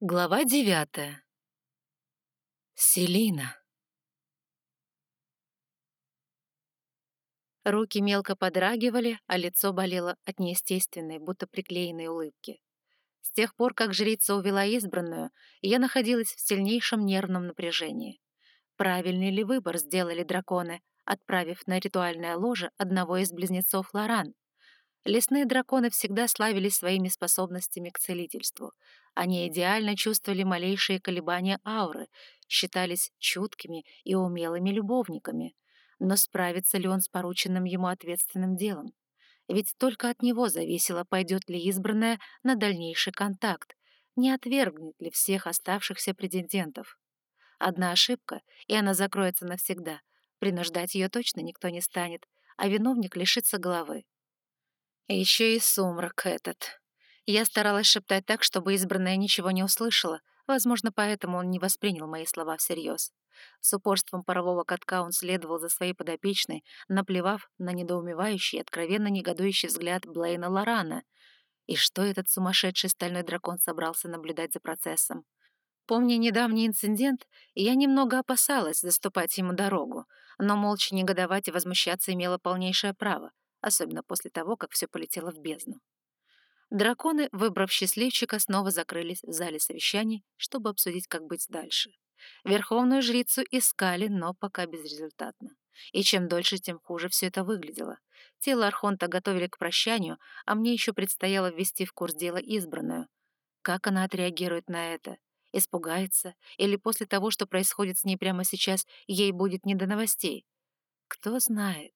Глава девятая. Селина. Руки мелко подрагивали, а лицо болело от неестественной, будто приклеенной улыбки. С тех пор, как жрица увела избранную, я находилась в сильнейшем нервном напряжении. Правильный ли выбор сделали драконы, отправив на ритуальное ложе одного из близнецов Лоран? Лесные драконы всегда славились своими способностями к целительству. Они идеально чувствовали малейшие колебания ауры, считались чуткими и умелыми любовниками. Но справится ли он с порученным ему ответственным делом? Ведь только от него зависело, пойдет ли избранная на дальнейший контакт, не отвергнет ли всех оставшихся претендентов. Одна ошибка, и она закроется навсегда. Принуждать ее точно никто не станет, а виновник лишится головы. Еще и сумрак этот. Я старалась шептать так, чтобы избранная ничего не услышала, возможно, поэтому он не воспринял мои слова всерьез. С упорством парового катка он следовал за своей подопечной, наплевав на недоумевающий, откровенно негодующий взгляд Блейна Лорана. И что этот сумасшедший стальной дракон собрался наблюдать за процессом? Помня недавний инцидент, я немного опасалась заступать ему дорогу, но молча негодовать и возмущаться имела полнейшее право — особенно после того, как все полетело в бездну. Драконы, выбрав счастливчика, снова закрылись в зале совещаний, чтобы обсудить, как быть дальше. Верховную жрицу искали, но пока безрезультатно. И чем дольше, тем хуже все это выглядело. Тело Архонта готовили к прощанию, а мне еще предстояло ввести в курс дела избранную. Как она отреагирует на это? Испугается? Или после того, что происходит с ней прямо сейчас, ей будет не до новостей? Кто знает.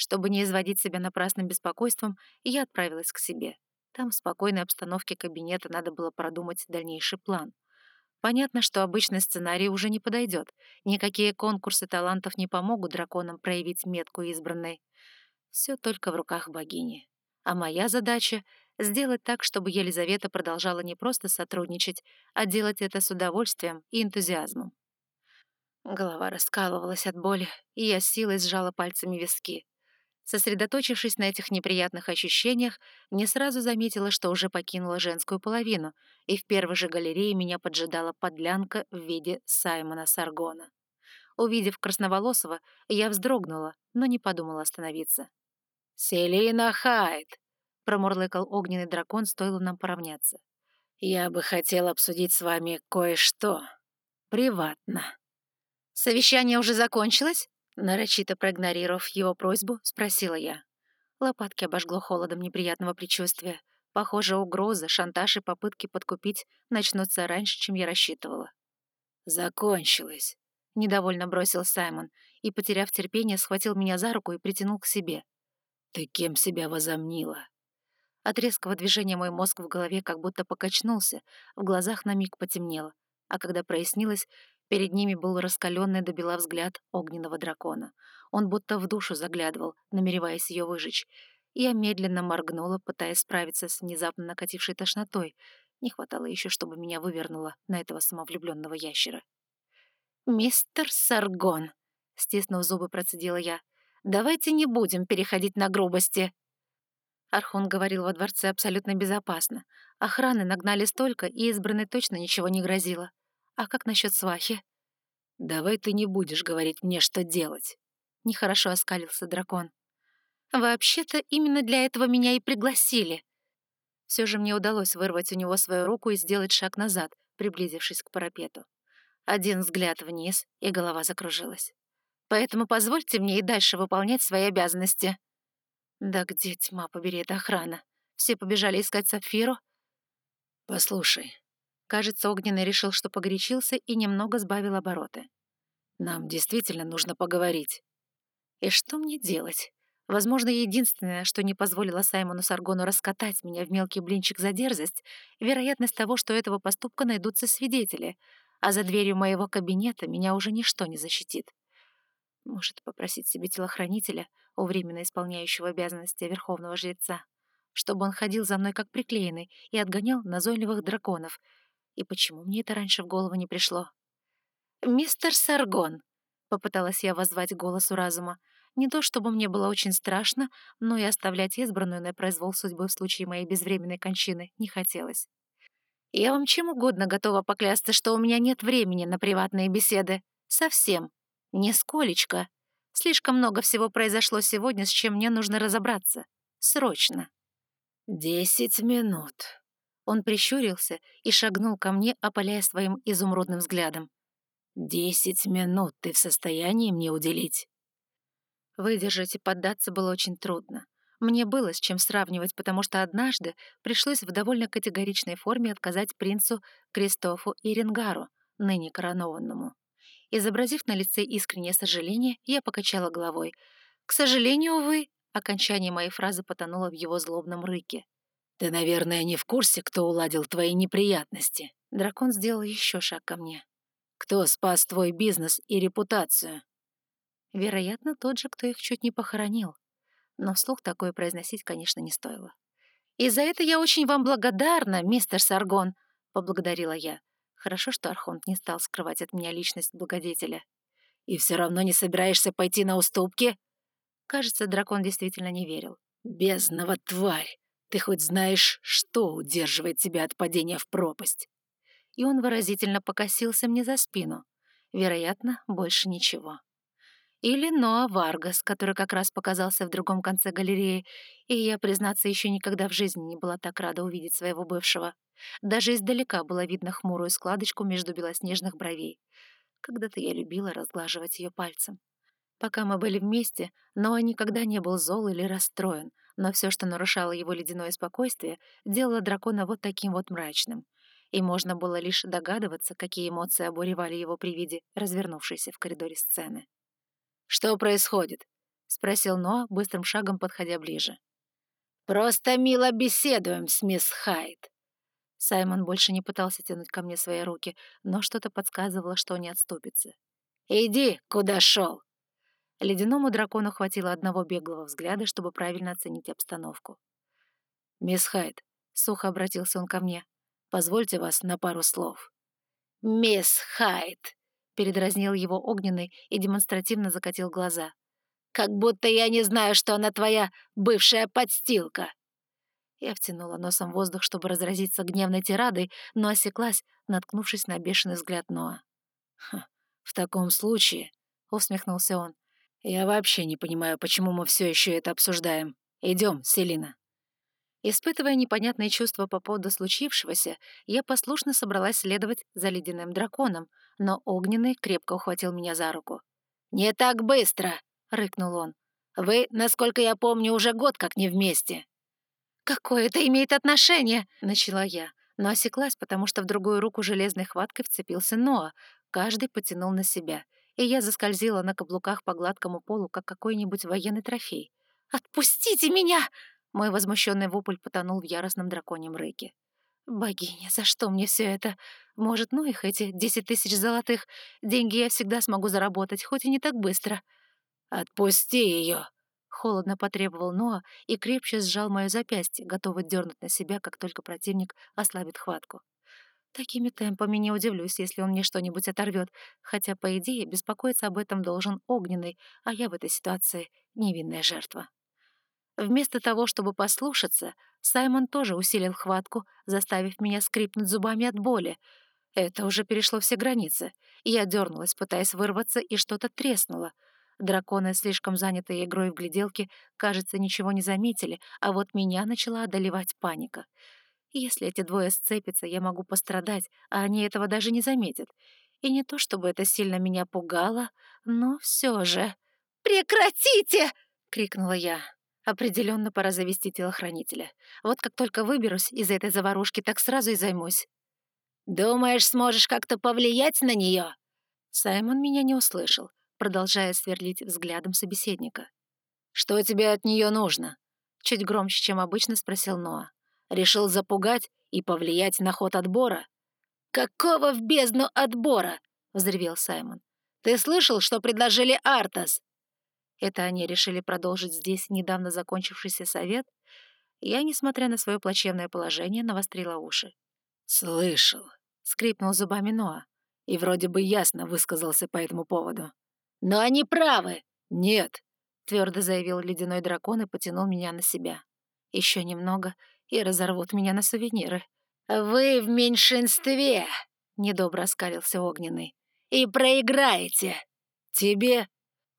Чтобы не изводить себя напрасным беспокойством, я отправилась к себе. Там в спокойной обстановке кабинета надо было продумать дальнейший план. Понятно, что обычный сценарий уже не подойдет. Никакие конкурсы талантов не помогут драконам проявить метку избранной. Все только в руках богини. А моя задача — сделать так, чтобы Елизавета продолжала не просто сотрудничать, а делать это с удовольствием и энтузиазмом. Голова раскалывалась от боли, и я силой сжала пальцами виски. Сосредоточившись на этих неприятных ощущениях, не сразу заметила, что уже покинула женскую половину, и в первой же галерее меня поджидала подлянка в виде Саймона Саргона. Увидев красноволосого, я вздрогнула, но не подумала остановиться. «Селина Хайт!» — промурлыкал огненный дракон, стоило нам поравняться. «Я бы хотел обсудить с вами кое-что. Приватно». «Совещание уже закончилось?» Нарочито проигнорировав его просьбу, спросила я. Лопатки обожгло холодом неприятного предчувствия. Похоже, угрозы, шантаж и попытки подкупить начнутся раньше, чем я рассчитывала. «Закончилось», — недовольно бросил Саймон и, потеряв терпение, схватил меня за руку и притянул к себе. «Ты кем себя возомнила?» От резкого движения мой мозг в голове как будто покачнулся, в глазах на миг потемнело, а когда прояснилось, Перед ними был раскаленный до бела взгляд огненного дракона. Он будто в душу заглядывал, намереваясь ее выжечь. Я медленно моргнула, пытаясь справиться с внезапно накатившей тошнотой. Не хватало еще, чтобы меня вывернуло на этого самовлюбленного ящера. «Мистер Саргон», — стиснув зубы, процедила я, — «давайте не будем переходить на грубости». Архон говорил во дворце абсолютно безопасно. Охраны нагнали столько, и избранной точно ничего не грозило. А как насчет свахи? Давай ты не будешь говорить мне, что делать. Нехорошо оскалился дракон. Вообще-то именно для этого меня и пригласили. Все же мне удалось вырвать у него свою руку и сделать шаг назад, приблизившись к парапету. Один взгляд вниз, и голова закружилась. Поэтому позвольте мне и дальше выполнять свои обязанности. Да где тьма побери эта охрана? Все побежали искать Сапфиру? Послушай, Кажется, Огненный решил, что погорячился и немного сбавил обороты. «Нам действительно нужно поговорить». «И что мне делать?» Возможно, единственное, что не позволило Саймону Саргону раскатать меня в мелкий блинчик за дерзость, вероятность того, что этого поступка найдутся свидетели, а за дверью моего кабинета меня уже ничто не защитит. Может, попросить себе телохранителя, у временно исполняющего обязанности верховного жреца, чтобы он ходил за мной как приклеенный и отгонял назойливых драконов — и почему мне это раньше в голову не пришло? «Мистер Саргон!» — попыталась я воззвать голосу разума. Не то чтобы мне было очень страшно, но и оставлять избранную на произвол судьбы в случае моей безвременной кончины не хотелось. Я вам чем угодно готова поклясться, что у меня нет времени на приватные беседы. Совсем. Нисколечко. Слишком много всего произошло сегодня, с чем мне нужно разобраться. Срочно. Десять минут. Он прищурился и шагнул ко мне, опаляя своим изумрудным взглядом. «Десять минут ты в состоянии мне уделить?» Выдержать и поддаться было очень трудно. Мне было с чем сравнивать, потому что однажды пришлось в довольно категоричной форме отказать принцу Кристофу Ирингару, ныне коронованному. Изобразив на лице искреннее сожаление, я покачала головой. «К сожалению, увы», окончание моей фразы потонуло в его злобном рыке. «Ты, наверное, не в курсе, кто уладил твои неприятности?» Дракон сделал еще шаг ко мне. «Кто спас твой бизнес и репутацию?» Вероятно, тот же, кто их чуть не похоронил но вслух такое произносить, конечно, не стоило. «И за это я очень вам благодарна, мистер Саргон», — поблагодарила я. Хорошо, что Архонт не стал скрывать от меня личность благодетеля. «И все равно не собираешься пойти на уступки?» Кажется, дракон действительно не верил. «Бездного тварь! Ты хоть знаешь, что удерживает тебя от падения в пропасть?» И он выразительно покосился мне за спину. Вероятно, больше ничего. Или Ноа Варгас, который как раз показался в другом конце галереи, и я, признаться, еще никогда в жизни не была так рада увидеть своего бывшего. Даже издалека было видно хмурую складочку между белоснежных бровей. Когда-то я любила разглаживать ее пальцем. Пока мы были вместе, Ноа никогда не был зол или расстроен, но все, что нарушало его ледяное спокойствие, делало дракона вот таким вот мрачным. И можно было лишь догадываться, какие эмоции обуревали его при виде развернувшейся в коридоре сцены. «Что происходит?» — спросил Ноа, быстрым шагом подходя ближе. «Просто мило беседуем с мисс Хайт». Саймон больше не пытался тянуть ко мне свои руки, но что-то подсказывало, что не отступится. «Иди, куда шел!» Ледяному дракону хватило одного беглого взгляда, чтобы правильно оценить обстановку. «Мисс Хайт», — сухо обратился он ко мне, — «позвольте вас на пару слов». «Мисс Хайт», передразнил его огненный и демонстративно закатил глаза. «Как будто я не знаю, что она твоя бывшая подстилка!» Я втянула носом воздух, чтобы разразиться гневной тирадой, но осеклась, наткнувшись на бешеный взгляд Ноа. «В таком случае», — усмехнулся он, — «я вообще не понимаю, почему мы все еще это обсуждаем. Идем, Селина». Испытывая непонятные чувства по поводу случившегося, я послушно собралась следовать за ледяным драконом, но Огненный крепко ухватил меня за руку. «Не так быстро!» — рыкнул он. «Вы, насколько я помню, уже год как не вместе». «Какое это имеет отношение?» — начала я, но осеклась, потому что в другую руку железной хваткой вцепился Ноа. Каждый потянул на себя, и я заскользила на каблуках по гладкому полу, как какой-нибудь военный трофей. «Отпустите меня!» Мой возмущенный вопль потонул в яростном драконьем рыке. «Богиня, за что мне все это? Может, ну их эти десять тысяч золотых? Деньги я всегда смогу заработать, хоть и не так быстро». «Отпусти ее!» — холодно потребовал Ноа и крепче сжал мое запястье, готовый дернуть на себя, как только противник ослабит хватку. Такими темпами не удивлюсь, если он мне что-нибудь оторвет, хотя, по идее, беспокоиться об этом должен Огненный, а я в этой ситуации невинная жертва. Вместо того, чтобы послушаться, Саймон тоже усилил хватку, заставив меня скрипнуть зубами от боли. Это уже перешло все границы. Я дернулась, пытаясь вырваться, и что-то треснуло. Драконы, слишком занятые игрой в гляделки, кажется, ничего не заметили, а вот меня начала одолевать паника. Если эти двое сцепятся, я могу пострадать, а они этого даже не заметят. И не то чтобы это сильно меня пугало, но все же... «Прекратите!» — крикнула я. Определенно пора завести телохранителя. Вот как только выберусь из этой заварушки, так сразу и займусь. «Думаешь, сможешь как-то повлиять на нее? Саймон меня не услышал, продолжая сверлить взглядом собеседника. «Что тебе от нее нужно?» Чуть громче, чем обычно, спросил Ноа. «Решил запугать и повлиять на ход отбора?» «Какого в бездну отбора?» — взревел Саймон. «Ты слышал, что предложили Артас? Это они решили продолжить здесь недавно закончившийся совет? Я, несмотря на свое плачевное положение, навострила уши. «Слышал», — скрипнул зубами Ноа, и вроде бы ясно высказался по этому поводу. «Но они правы!» «Нет», — твердо заявил ледяной дракон и потянул меня на себя. Еще немного, и разорвут меня на сувениры. «Вы в меньшинстве!» — недобро оскалился Огненный. «И проиграете! Тебе...»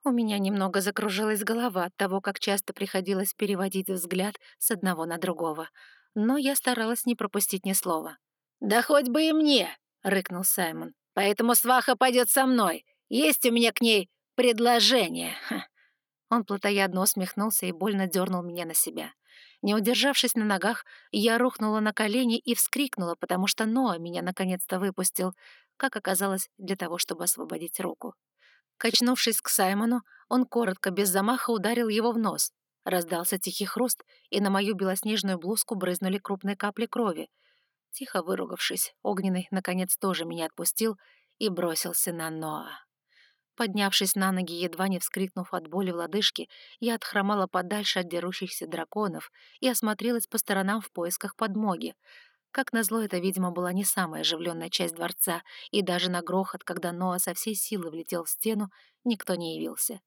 У меня немного закружилась голова от того, как часто приходилось переводить взгляд с одного на другого, но я старалась не пропустить ни слова. «Да хоть бы и мне!» — рыкнул Саймон. «Поэтому сваха пойдет со мной. Есть у меня к ней предложение!» Он плотоядно усмехнулся и больно дернул меня на себя. Не удержавшись на ногах, я рухнула на колени и вскрикнула, потому что Ноа меня наконец-то выпустил, как оказалось, для того, чтобы освободить руку. Качнувшись к Саймону, он коротко, без замаха ударил его в нос. Раздался тихий хруст, и на мою белоснежную блузку брызнули крупные капли крови. Тихо выругавшись, Огненный, наконец, тоже меня отпустил и бросился на Ноа. Поднявшись на ноги, едва не вскрикнув от боли в лодыжке, я отхромала подальше от дерущихся драконов и осмотрелась по сторонам в поисках подмоги. Как назло, это, видимо, была не самая оживленная часть дворца, и даже на грохот, когда Ноа со всей силы влетел в стену, никто не явился.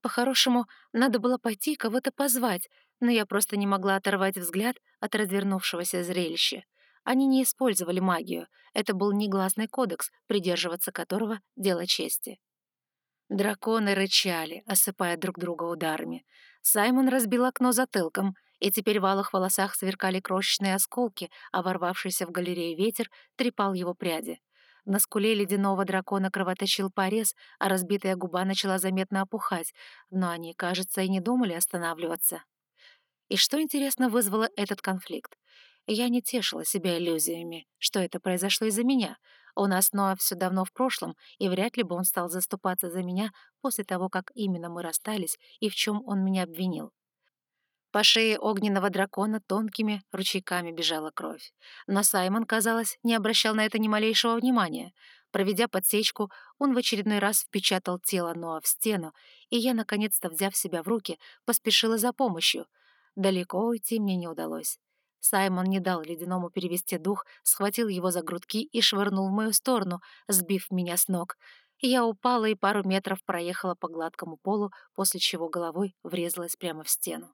По-хорошему, надо было пойти кого-то позвать, но я просто не могла оторвать взгляд от развернувшегося зрелища. Они не использовали магию, это был негласный кодекс, придерживаться которого — дело чести. Драконы рычали, осыпая друг друга ударами. Саймон разбил окно затылком, и теперь в алых волосах сверкали крошечные осколки, а ворвавшийся в галерею ветер трепал его пряди. На скуле ледяного дракона кровоточил порез, а разбитая губа начала заметно опухать, но они, кажется, и не думали останавливаться. И что, интересно, вызвало этот конфликт? Я не тешила себя иллюзиями, что это произошло из-за меня — у нас Ноа все давно в прошлом, и вряд ли бы он стал заступаться за меня после того, как именно мы расстались и в чем он меня обвинил. По шее огненного дракона тонкими ручейками бежала кровь. Но Саймон, казалось, не обращал на это ни малейшего внимания. Проведя подсечку, он в очередной раз впечатал тело Ноа в стену, и я, наконец-то взяв себя в руки, поспешила за помощью. Далеко уйти мне не удалось. Саймон не дал ледяному перевести дух, схватил его за грудки и швырнул в мою сторону, сбив меня с ног. Я упала и пару метров проехала по гладкому полу, после чего головой врезалась прямо в стену.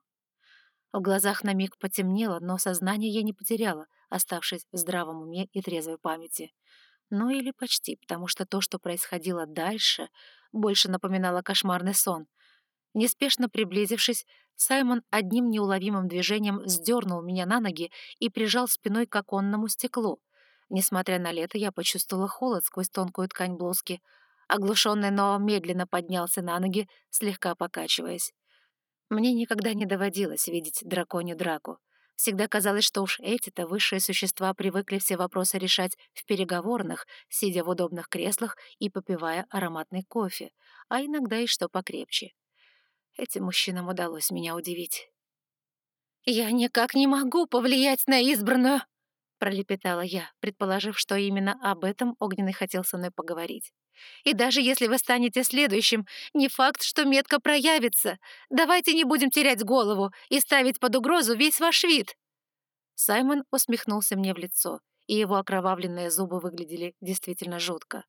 В глазах на миг потемнело, но сознание я не потеряла, оставшись в здравом уме и трезвой памяти. Ну или почти, потому что то, что происходило дальше, больше напоминало кошмарный сон. Неспешно приблизившись, Саймон одним неуловимым движением сдернул меня на ноги и прижал спиной к оконному стеклу. Несмотря на лето, я почувствовала холод сквозь тонкую ткань блузки. Оглушенный Ноа медленно поднялся на ноги, слегка покачиваясь. Мне никогда не доводилось видеть драконью драку. Всегда казалось, что уж эти-то высшие существа привыкли все вопросы решать в переговорных, сидя в удобных креслах и попивая ароматный кофе, а иногда и что покрепче. Этим мужчинам удалось меня удивить. «Я никак не могу повлиять на избранную!» — пролепетала я, предположив, что именно об этом Огненный хотел со мной поговорить. «И даже если вы станете следующим, не факт, что метка проявится. Давайте не будем терять голову и ставить под угрозу весь ваш вид!» Саймон усмехнулся мне в лицо, и его окровавленные зубы выглядели действительно жутко.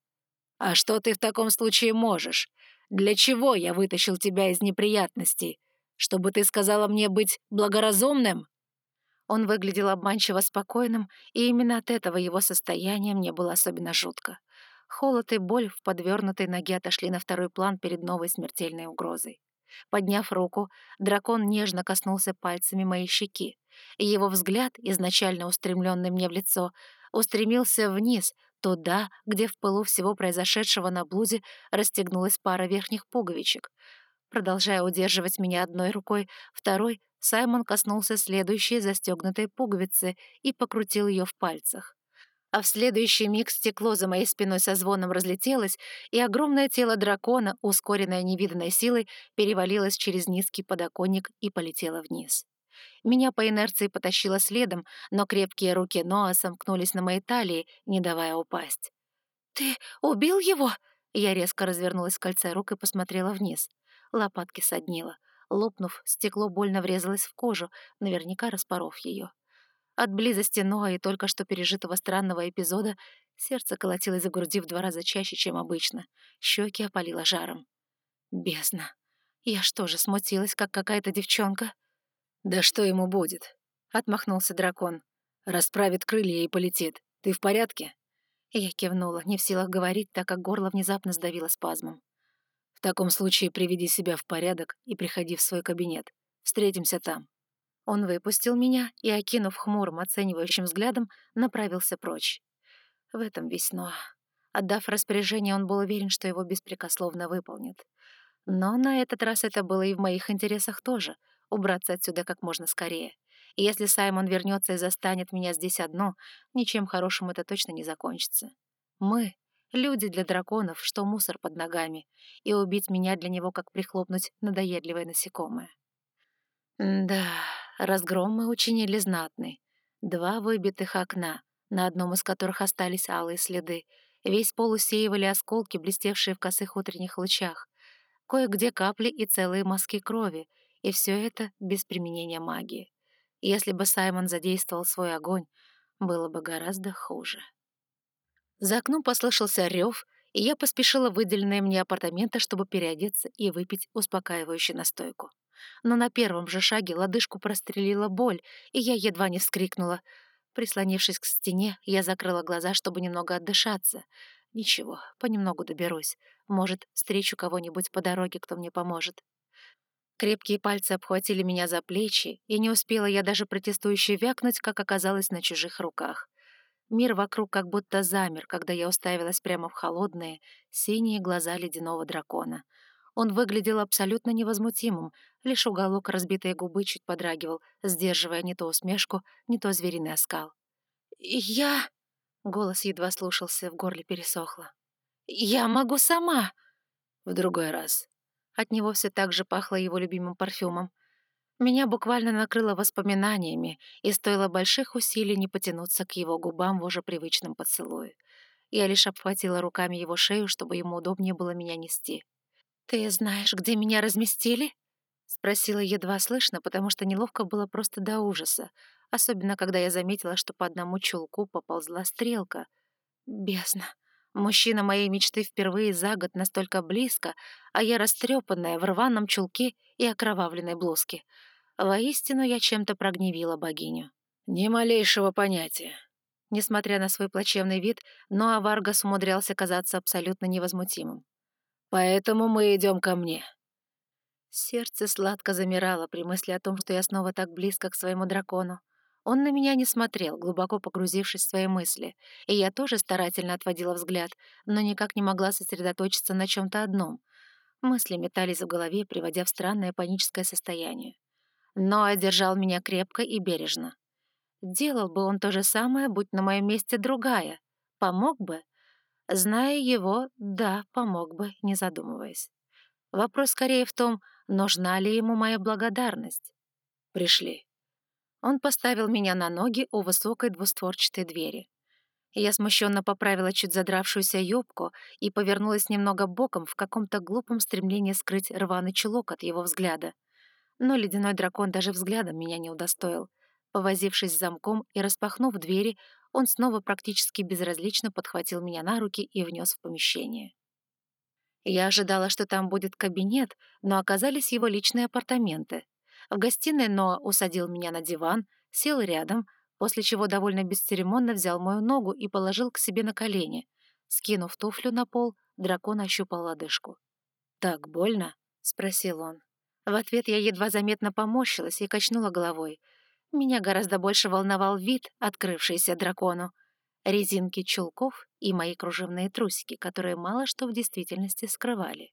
«А что ты в таком случае можешь? Для чего я вытащил тебя из неприятностей? Чтобы ты сказала мне быть благоразумным?» Он выглядел обманчиво спокойным, и именно от этого его состояния мне было особенно жутко. Холод и боль в подвернутой ноге отошли на второй план перед новой смертельной угрозой. Подняв руку, дракон нежно коснулся пальцами моей щеки, и его взгляд, изначально устремленный мне в лицо, устремился вниз, туда, где в пылу всего произошедшего на блузе расстегнулась пара верхних пуговичек. Продолжая удерживать меня одной рукой, второй Саймон коснулся следующей застегнутой пуговицы и покрутил ее в пальцах. А в следующий миг стекло за моей спиной со звоном разлетелось, и огромное тело дракона, ускоренное невиданной силой, перевалилось через низкий подоконник и полетело вниз. Меня по инерции потащило следом, но крепкие руки Ноа сомкнулись на моей талии, не давая упасть. «Ты убил его?» Я резко развернулась в кольце рук и посмотрела вниз. Лопатки соднило. Лопнув, стекло больно врезалось в кожу, наверняка распоров ее. От близости Ноа и только что пережитого странного эпизода сердце колотилось за груди в два раза чаще, чем обычно. Щеки опалило жаром. Бездна. Я что же, смутилась, как какая-то девчонка? «Да что ему будет?» — отмахнулся дракон. Расправит крылья и полетит. Ты в порядке?» Я кивнула, не в силах говорить, так как горло внезапно сдавило спазмом. «В таком случае приведи себя в порядок и приходи в свой кабинет. Встретимся там». Он выпустил меня и, окинув хмурым, оценивающим взглядом, направился прочь. В этом весь Ноа. Отдав распоряжение, он был уверен, что его беспрекословно выполнит. Но на этот раз это было и в моих интересах тоже — убраться отсюда как можно скорее. И если Саймон вернется и застанет меня здесь одну, ничем хорошим это точно не закончится. Мы — люди для драконов, что мусор под ногами, и убить меня для него, как прихлопнуть надоедливое насекомое. Да, разгром мы учинили знатный. Два выбитых окна, на одном из которых остались алые следы. Весь пол усеивали осколки, блестевшие в косых утренних лучах. Кое-где капли и целые мазки крови, и все это без применения магии. Если бы Саймон задействовал свой огонь, было бы гораздо хуже. За окном послышался рев, и я поспешила в выделенные мне апартаменты, чтобы переодеться и выпить успокаивающую настойку. Но на первом же шаге лодыжку прострелила боль, и я едва не вскрикнула. Прислонившись к стене, я закрыла глаза, чтобы немного отдышаться. Ничего, понемногу доберусь. Может, встречу кого-нибудь по дороге, кто мне поможет. Крепкие пальцы обхватили меня за плечи, и не успела я даже протестующе вякнуть, как оказалось на чужих руках. Мир вокруг как будто замер, когда я уставилась прямо в холодные, синие глаза ледяного дракона. Он выглядел абсолютно невозмутимым, лишь уголок разбитой губы чуть подрагивал, сдерживая не то усмешку, не то звериный оскал. «Я...» — голос едва слушался, в горле пересохло. «Я могу сама!» «В другой раз». От него все так же пахло его любимым парфюмом. Меня буквально накрыло воспоминаниями, и стоило больших усилий не потянуться к его губам в уже привычном поцелуе. Я лишь обхватила руками его шею, чтобы ему удобнее было меня нести. «Ты знаешь, где меня разместили?» — спросила едва слышно, потому что неловко было просто до ужаса, особенно когда я заметила, что по одному чулку поползла стрелка. Бездна. Мужчина моей мечты впервые за год настолько близко, а я растрепанная в рваном чулке и окровавленной блузке — Воистину я чем-то прогневила богиню. Ни малейшего понятия. Несмотря на свой плачевный вид, Ноа Варгас умудрялся казаться абсолютно невозмутимым. «Поэтому мы идем ко мне». Сердце сладко замирало при мысли о том, что я снова так близко к своему дракону. Он на меня не смотрел, глубоко погрузившись в свои мысли, и я тоже старательно отводила взгляд, но никак не могла сосредоточиться на чем то одном. Мысли метались в голове, приводя в странное паническое состояние но одержал меня крепко и бережно. Делал бы он то же самое, будь на моем месте другая. Помог бы? Зная его, да, помог бы, не задумываясь. Вопрос скорее в том, нужна ли ему моя благодарность. Пришли. Он поставил меня на ноги у высокой двустворчатой двери. Я смущенно поправила чуть задравшуюся юбку и повернулась немного боком в каком-то глупом стремлении скрыть рваный чулок от его взгляда — но ледяной дракон даже взглядом меня не удостоил. Повозившись с замком и распахнув двери, он снова практически безразлично подхватил меня на руки и внес в помещение. Я ожидала, что там будет кабинет, но оказались его личные апартаменты. В гостиной Ноа усадил меня на диван, сел рядом, после чего довольно бесцеремонно взял мою ногу и положил к себе на колени. Скинув туфлю на пол, дракон ощупал лодыжку. «Так больно?» — спросил он. В ответ я едва заметно поморщилась и качнула головой. Меня гораздо больше волновал вид, открывшийся дракону. Резинки чулков и мои кружевные трусики, которые мало что в действительности скрывали.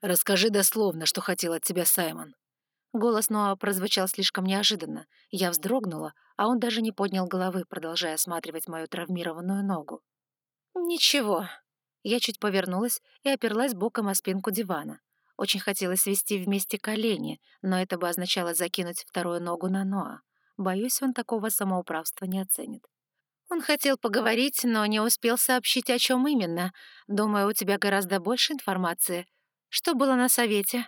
«Расскажи дословно, что хотел от тебя Саймон». Голос Ноа прозвучал слишком неожиданно. Я вздрогнула, а он даже не поднял головы, продолжая осматривать мою травмированную ногу. «Ничего». Я чуть повернулась и оперлась боком о спинку дивана. Очень хотелось свести вместе колени, но это бы означало закинуть вторую ногу на Ноа. Боюсь, он такого самоуправства не оценит. Он хотел поговорить, но не успел сообщить, о чем именно. Думаю, у тебя гораздо больше информации. Что было на совете?»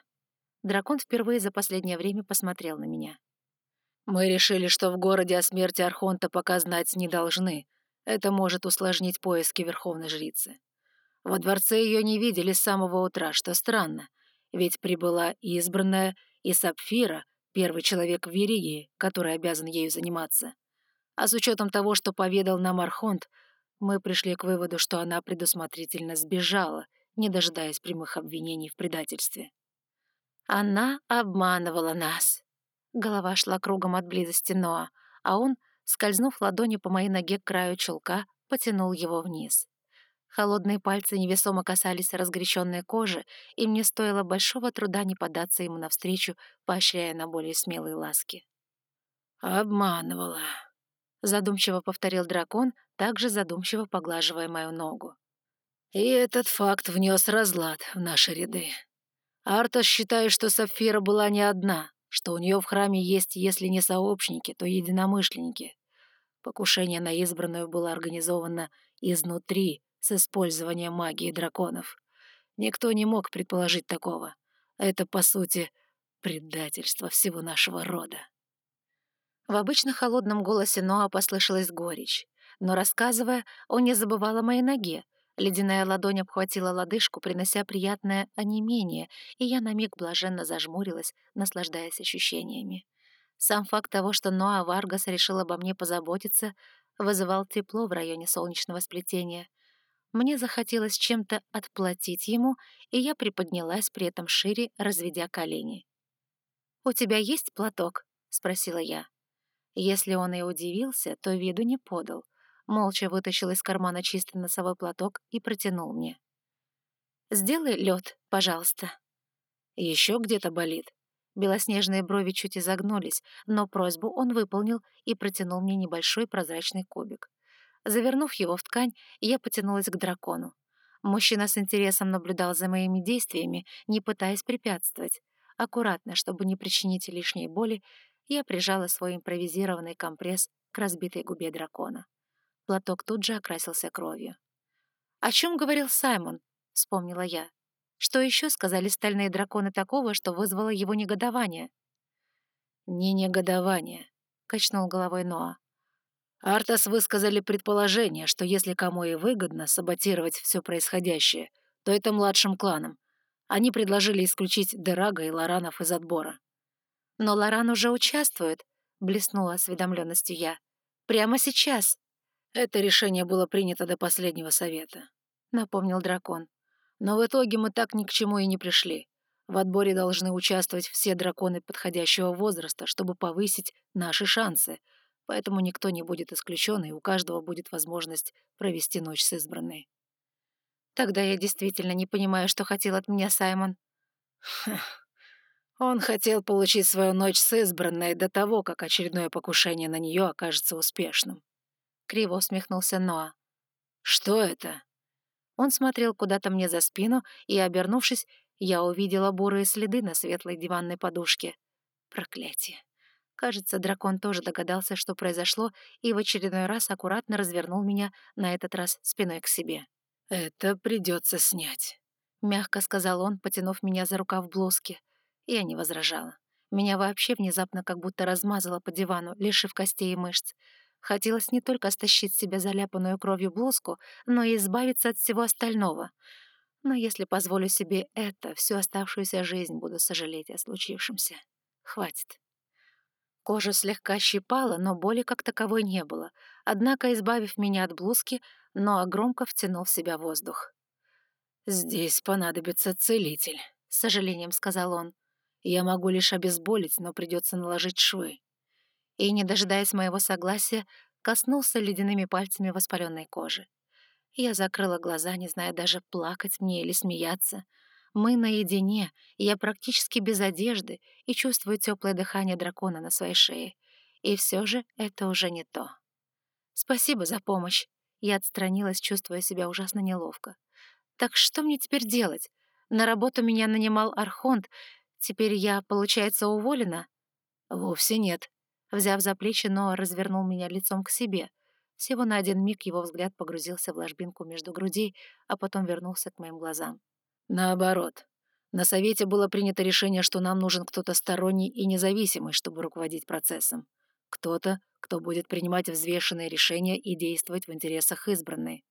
Дракон впервые за последнее время посмотрел на меня. «Мы решили, что в городе о смерти Архонта пока знать не должны. Это может усложнить поиски Верховной Жрицы. Во дворце ее не видели с самого утра, что странно ведь прибыла избранная и Сапфира, первый человек в Веригии, который обязан ею заниматься. А с учетом того, что поведал нам Архонт, мы пришли к выводу, что она предусмотрительно сбежала, не дожидаясь прямых обвинений в предательстве. Она обманывала нас. Голова шла кругом от близости Ноа, а он, скользнув ладони по моей ноге к краю чулка, потянул его вниз. Холодные пальцы невесомо касались разгоряченной кожи, и мне стоило большого труда не податься ему навстречу, поощряя на более смелые ласки. «Обманывала», — задумчиво повторил дракон, также задумчиво поглаживая мою ногу. «И этот факт внес разлад в наши ряды. Артас считает, что Сапфира была не одна, что у нее в храме есть, если не сообщники, то единомышленники. Покушение на избранную было организовано изнутри, с использованием магии драконов. Никто не мог предположить такого. Это, по сути, предательство всего нашего рода. В обычно холодном голосе Ноа послышалась горечь. Но, рассказывая, он не забывал о моей ноге. Ледяная ладонь обхватила лодыжку, принося приятное онемение, и я на миг блаженно зажмурилась, наслаждаясь ощущениями. Сам факт того, что Ноа Варгас решил обо мне позаботиться, вызывал тепло в районе солнечного сплетения. Мне захотелось чем-то отплатить ему, и я приподнялась при этом шире, разведя колени. «У тебя есть платок?» — спросила я. Если он и удивился, то виду не подал. Молча вытащил из кармана чистый носовой платок и протянул мне. «Сделай лед, пожалуйста». Еще где-то болит?» Белоснежные брови чуть изогнулись, но просьбу он выполнил и протянул мне небольшой прозрачный кубик. Завернув его в ткань, я потянулась к дракону. Мужчина с интересом наблюдал за моими действиями, не пытаясь препятствовать. Аккуратно, чтобы не причинить лишней боли, я прижала свой импровизированный компресс к разбитой губе дракона. Платок тут же окрасился кровью. «О чем говорил Саймон?» — вспомнила я. «Что еще сказали стальные драконы такого, что вызвало его негодование?» «Не негодование», — качнул головой Ноа. Артас высказали предположение, что если кому и выгодно саботировать все происходящее, то это младшим кланам. Они предложили исключить Дерага и Лоранов из отбора. «Но Лоран уже участвует», — блеснула осведомленностью я. «Прямо сейчас». «Это решение было принято до последнего совета», — напомнил дракон. «Но в итоге мы так ни к чему и не пришли. В отборе должны участвовать все драконы подходящего возраста, чтобы повысить наши шансы, поэтому никто не будет исключен, и у каждого будет возможность провести ночь с избранной». «Тогда я действительно не понимаю, что хотел от меня Саймон». Он хотел получить свою ночь с избранной до того, как очередное покушение на нее окажется успешным. Криво усмехнулся Ноа. «Что это?» Он смотрел куда-то мне за спину, и, обернувшись, я увидела бурые следы на светлой диванной подушке. Проклятие. Кажется, дракон тоже догадался, что произошло, и в очередной раз аккуратно развернул меня, на этот раз спиной к себе. «Это придется снять», — мягко сказал он, потянув меня за рукав блузки. Я не возражала. Меня вообще внезапно как будто размазало по дивану, лишив костей и мышц. Хотелось не только стащить с себя заляпанную кровью блузку, но и избавиться от всего остального. Но если позволю себе это, всю оставшуюся жизнь буду сожалеть о случившемся. Хватит. Кожа слегка щипала, но боли как таковой не было. Однако, избавив меня от блузки, Ноа громко втянул в себя воздух. «Здесь понадобится целитель», — с сожалением сказал он. Я могу лишь обезболить, но придется наложить швы. И, не дожидаясь моего согласия, коснулся ледяными пальцами воспаленной кожи. Я закрыла глаза, не зная даже, плакать мне или смеяться. Мы наедине, я практически без одежды и чувствую теплое дыхание дракона на своей шее. И все же это уже не то. «Спасибо за помощь», — я отстранилась, чувствуя себя ужасно неловко. «Так что мне теперь делать? На работу меня нанимал Архонт, Теперь я, получается, уволена? Вовсе нет. Взяв за плечи, Ноа развернул меня лицом к себе. Всего на один миг его взгляд погрузился в ложбинку между грудей, а потом вернулся к моим глазам. Наоборот. На совете было принято решение, что нам нужен кто-то сторонний и независимый, чтобы руководить процессом. Кто-то, кто будет принимать взвешенные решения и действовать в интересах избранной.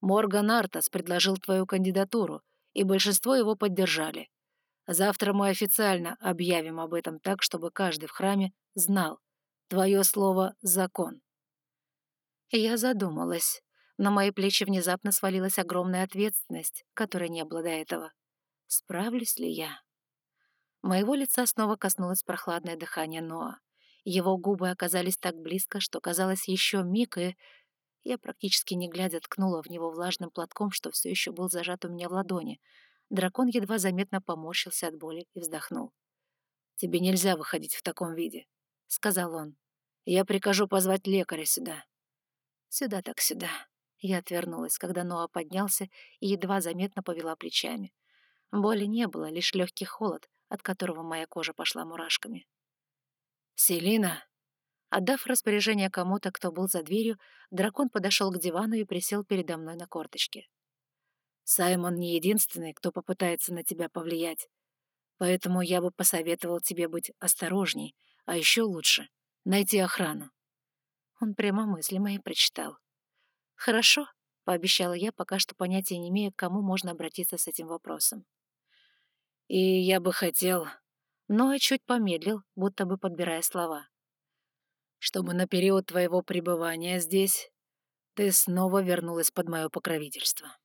Морган Артас предложил твою кандидатуру, и большинство его поддержали. Завтра мы официально объявим об этом так, чтобы каждый в храме знал. Твое слово — закон. Я задумалась. На мои плечи внезапно свалилась огромная ответственность, которой не было до этого. Справлюсь ли я? Моего лица снова коснулось прохладное дыхание Ноа. Его губы оказались так близко, что казалось еще миг, и я практически не глядя ткнула в него влажным платком, что все еще был зажат у меня в ладони. Дракон едва заметно поморщился от боли и вздохнул. «Тебе нельзя выходить в таком виде», — сказал он. «Я прикажу позвать лекаря сюда». «Сюда так сюда». Я отвернулась, когда Ноа поднялся и едва заметно повела плечами. Боли не было, лишь легкий холод, от которого моя кожа пошла мурашками. «Селина!» Отдав распоряжение кому-то, кто был за дверью, дракон подошел к дивану и присел передо мной на корточке. «Саймон не единственный, кто попытается на тебя повлиять. Поэтому я бы посоветовал тебе быть осторожней, а еще лучше — найти охрану». Он прямо мысли мои прочитал. «Хорошо», — пообещала я, пока что понятия не имея, к кому можно обратиться с этим вопросом. «И я бы хотел...» Но чуть помедлил, будто бы подбирая слова. «Чтобы на период твоего пребывания здесь ты снова вернулась под мое покровительство».